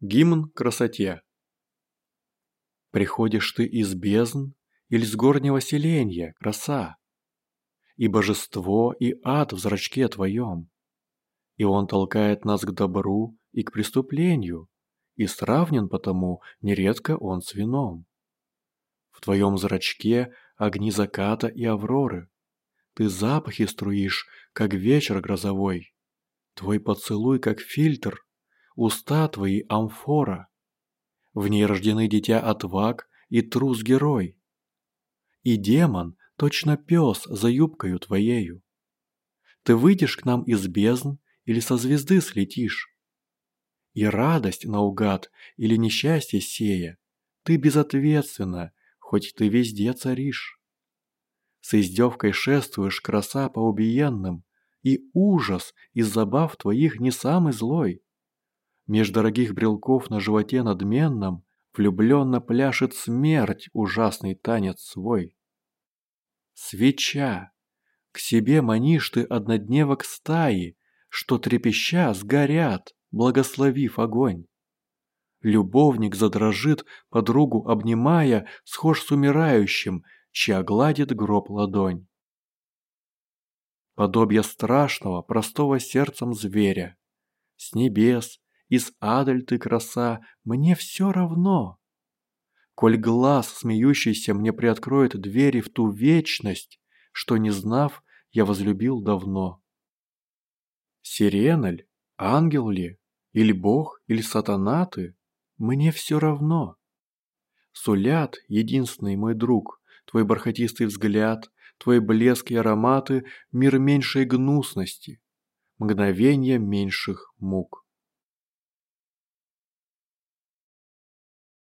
Гимн красоте. Приходишь ты из бездн или с горнего селенья, краса, И божество, и ад в зрачке твоем, И он толкает нас к добру и к преступлению, И сравнен потому нередко он с вином. В твоем зрачке огни заката и авроры, Ты запахи струишь, как вечер грозовой, Твой поцелуй, как фильтр, уста твои амфора. В ней рождены дитя отваг и трус-герой. И демон, точно пес за юбкою твоею. Ты выйдешь к нам из бездн или со звезды слетишь. И радость наугад или несчастье сея, Ты безответственно, хоть ты везде царишь. С издевкой шествуешь краса по убиенным, И ужас из забав твоих не самый злой. Меж дорогих брелков на животе надменном Влюбленно пляшет смерть ужасный танец свой. Свеча! К себе манишь ты однодневок стаи, Что трепеща сгорят, благословив огонь. Любовник задрожит, подругу обнимая, Схож с умирающим, чья гладит гроб ладонь. Подобие страшного, простого сердцем зверя. С небес, из адаль ты краса, мне все равно. Коль глаз смеющийся мне приоткроет двери в ту вечность, что, не знав, я возлюбил давно. Сирена ль, ангел ли, или бог, или сатана ты, мне все равно. Сулят, единственный мой друг, твой бархатистый взгляд, твой блеск и ароматы, мир меньшей гнусности, мгновенья меньших мук.